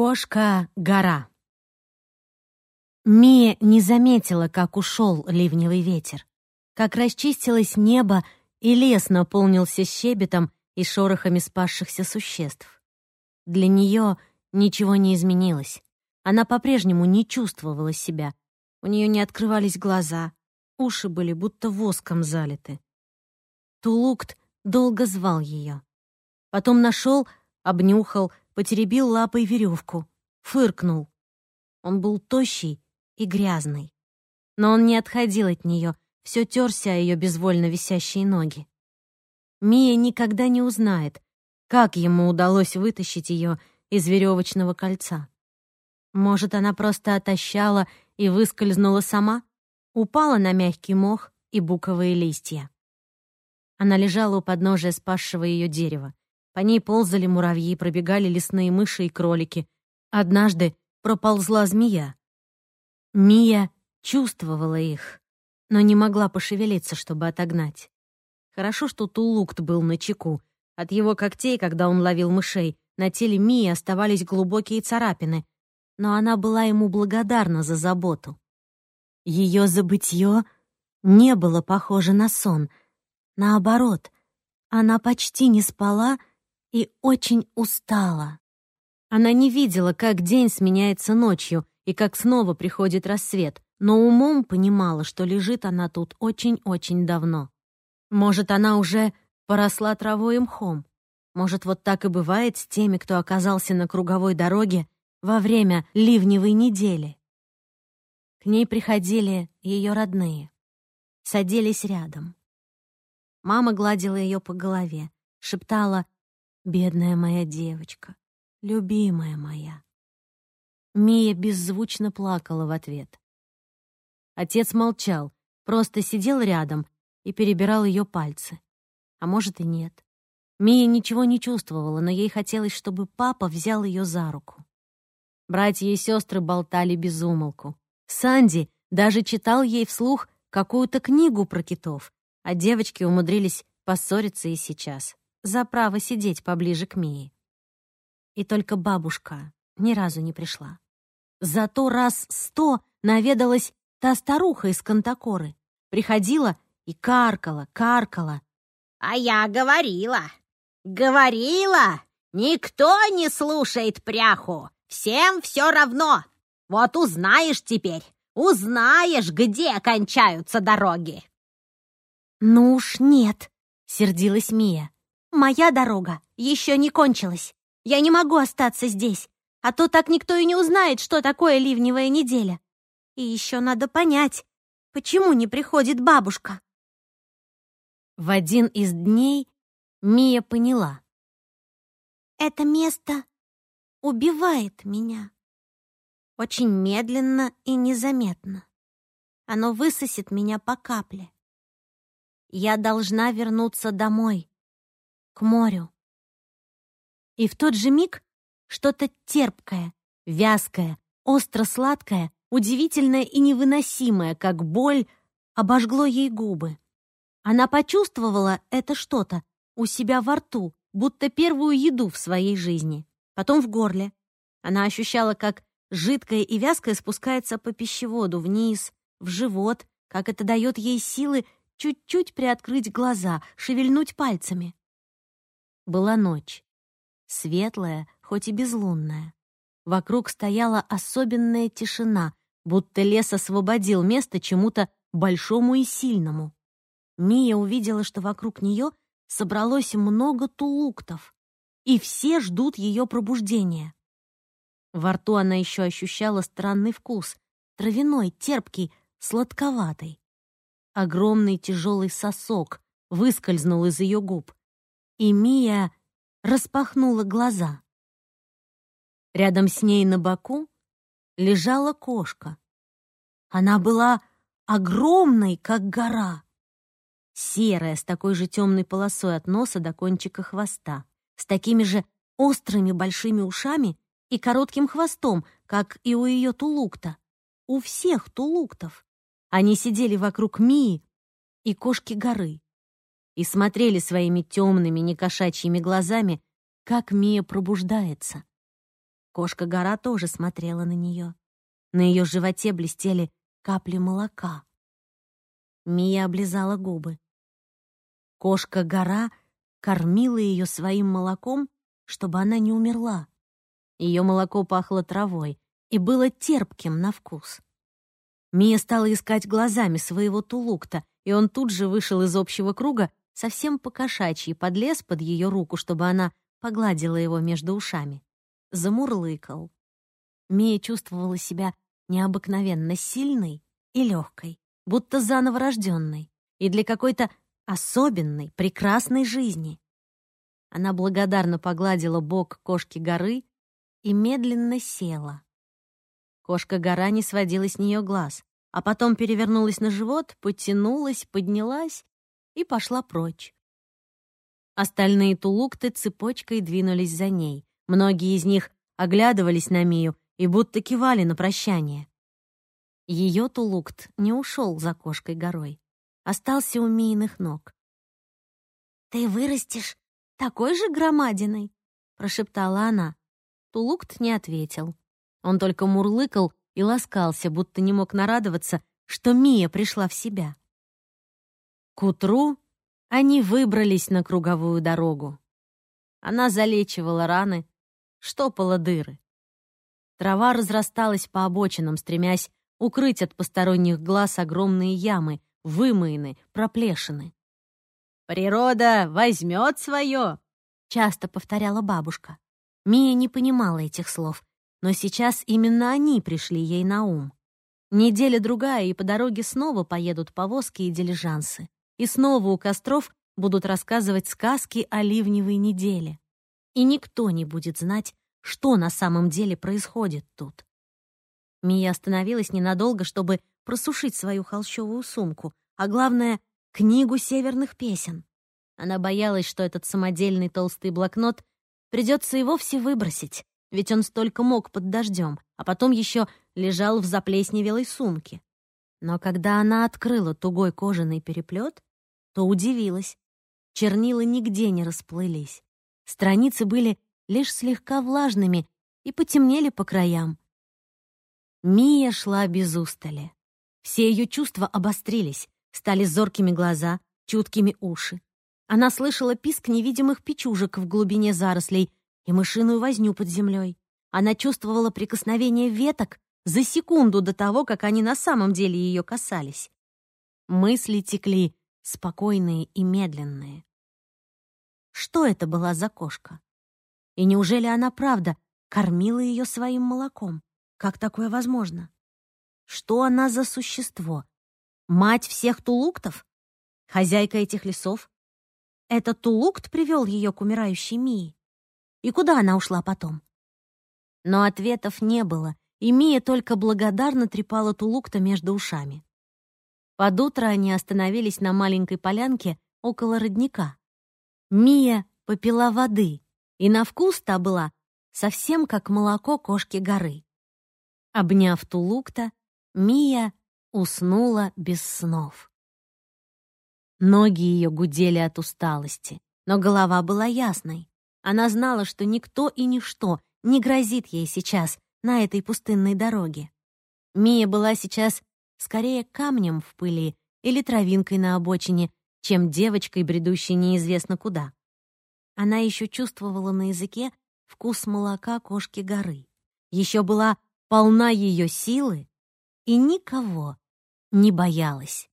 Кошка-гора. Мия не заметила, как ушел ливневый ветер, как расчистилось небо и лес наполнился щебетом и шорохами спасшихся существ. Для нее ничего не изменилось. Она по-прежнему не чувствовала себя. У нее не открывались глаза, уши были будто воском залиты. Тулукт долго звал ее. Потом нашел, обнюхал, потеребил лапой веревку, фыркнул. Он был тощий и грязный. Но он не отходил от нее, все терся о ее безвольно висящие ноги. Мия никогда не узнает, как ему удалось вытащить ее из веревочного кольца. Может, она просто отощала и выскользнула сама, упала на мягкий мох и буковые листья. Она лежала у подножия спасшего ее дерева. По ней ползали муравьи, пробегали лесные мыши и кролики. Однажды проползла змея. Мия чувствовала их, но не могла пошевелиться, чтобы отогнать. Хорошо, что Тулукт был на чеку. От его когтей, когда он ловил мышей, на теле Мии оставались глубокие царапины, но она была ему благодарна за заботу. Ее забытье не было похоже на сон. Наоборот, она почти не спала и очень устала. Она не видела, как день сменяется ночью и как снова приходит рассвет, но умом понимала, что лежит она тут очень-очень давно. Может, она уже поросла травой и мхом. Может, вот так и бывает с теми, кто оказался на круговой дороге во время ливневой недели. К ней приходили ее родные, садились рядом. Мама гладила ее по голове, шептала Бедная моя девочка, любимая моя. Мия беззвучно плакала в ответ. Отец молчал, просто сидел рядом и перебирал ее пальцы. А может и нет. Мия ничего не чувствовала, но ей хотелось, чтобы папа взял ее за руку. Братья и сестры болтали без умолку. Санди даже читал ей вслух какую-то книгу про китов, а девочки умудрились поссориться и сейчас за право сидеть поближе к Мии. И только бабушка ни разу не пришла. Зато раз сто наведалась та старуха из Кантакоры. Приходила и каркала, каркала. «А я говорила, говорила, никто не слушает пряху, всем все равно. Вот узнаешь теперь, узнаешь, где кончаются дороги». «Ну уж нет», — сердилась Мия. Моя дорога еще не кончилась. Я не могу остаться здесь, а то так никто и не узнает, что такое ливневая неделя. И еще надо понять, почему не приходит бабушка. В один из дней Мия поняла. Это место убивает меня. Очень медленно и незаметно. Оно высосет меня по капле. Я должна вернуться домой, к морю. И в тот же миг что-то терпкое, вязкое, остро-сладкое, удивительное и невыносимое, как боль, обожгло ей губы. Она почувствовала это что-то у себя во рту, будто первую еду в своей жизни, потом в горле. Она ощущала, как жидкое и вязкое спускается по пищеводу вниз, в живот, как это дает ей силы чуть-чуть приоткрыть глаза, шевельнуть пальцами. Была ночь. Светлая, хоть и безлунная. Вокруг стояла особенная тишина, будто лес освободил место чему-то большому и сильному. Мия увидела, что вокруг нее собралось много тулуктов, и все ждут ее пробуждения. Во рту она еще ощущала странный вкус, травяной, терпкий, сладковатый. Огромный тяжелый сосок выскользнул из ее губ и Мия распахнула глаза. Рядом с ней на боку лежала кошка. Она была огромной, как гора, серая, с такой же темной полосой от носа до кончика хвоста, с такими же острыми большими ушами и коротким хвостом, как и у ее тулукта. У всех тулуктов. Они сидели вокруг Мии и кошки горы и смотрели своими темными, некошачьими глазами, как Мия пробуждается. Кошка-гора тоже смотрела на нее. На ее животе блестели капли молока. Мия облизала губы. Кошка-гора кормила ее своим молоком, чтобы она не умерла. Ее молоко пахло травой и было терпким на вкус. Мия стала искать глазами своего тулукта, и он тут же вышел из общего круга, совсем покошачьи, подлез под ее руку, чтобы она погладила его между ушами. Замурлыкал. Мия чувствовала себя необыкновенно сильной и легкой, будто заново рожденной, и для какой-то особенной, прекрасной жизни. Она благодарно погладила бок кошки горы и медленно села. Кошка-гора не сводила с нее глаз, а потом перевернулась на живот, потянулась, поднялась и пошла прочь. Остальные тулукты цепочкой двинулись за ней. Многие из них оглядывались на Мию и будто кивали на прощание. Ее тулукт не ушел за кошкой горой, остался у Мииных ног. «Ты вырастешь такой же громадиной?» — прошептала она. Тулукт не ответил. Он только мурлыкал и ласкался, будто не мог нарадоваться, что Мия пришла в себя. К утру они выбрались на круговую дорогу. Она залечивала раны, штопала дыры. Трава разрасталась по обочинам, стремясь укрыть от посторонних глаз огромные ямы, вымоины, проплешины. «Природа возьмет свое!» — часто повторяла бабушка. Мия не понимала этих слов, но сейчас именно они пришли ей на ум. Неделя-другая, и по дороге снова поедут повозки и дилижансы. И снова у костров будут рассказывать сказки о ливневой неделе. И никто не будет знать, что на самом деле происходит тут. Мия остановилась ненадолго, чтобы просушить свою холщовую сумку, а главное — книгу северных песен. Она боялась, что этот самодельный толстый блокнот придется и вовсе выбросить, ведь он столько мог под дождем, а потом еще лежал в заплесневелой сумке. Но когда она открыла тугой кожаный переплет, то удивилась. Чернила нигде не расплылись. Страницы были лишь слегка влажными и потемнели по краям. Мия шла без устали. Все ее чувства обострились, стали зоркими глаза, чуткими уши. Она слышала писк невидимых печужек в глубине зарослей и мышиную возню под землей. Она чувствовала прикосновение веток за секунду до того, как они на самом деле ее касались. Мысли текли, спокойные и медленные. Что это была за кошка? И неужели она правда кормила ее своим молоком? Как такое возможно? Что она за существо? Мать всех тулуктов? Хозяйка этих лесов? Этот тулукт привел ее к умирающей Мии? И куда она ушла потом? Но ответов не было, и Мия только благодарно трепала тулукта между ушами. Под утро они остановились на маленькой полянке около родника. Мия попила воды, и на вкус та была совсем как молоко кошки горы. Обняв Тулукта, Мия уснула без снов. Ноги ее гудели от усталости, но голова была ясной. Она знала, что никто и ничто не грозит ей сейчас на этой пустынной дороге. Мия была сейчас скорее камнем в пыли или травинкой на обочине, чем девочкой, бредущей неизвестно куда. Она еще чувствовала на языке вкус молока кошки горы. Еще была полна ее силы и никого не боялась.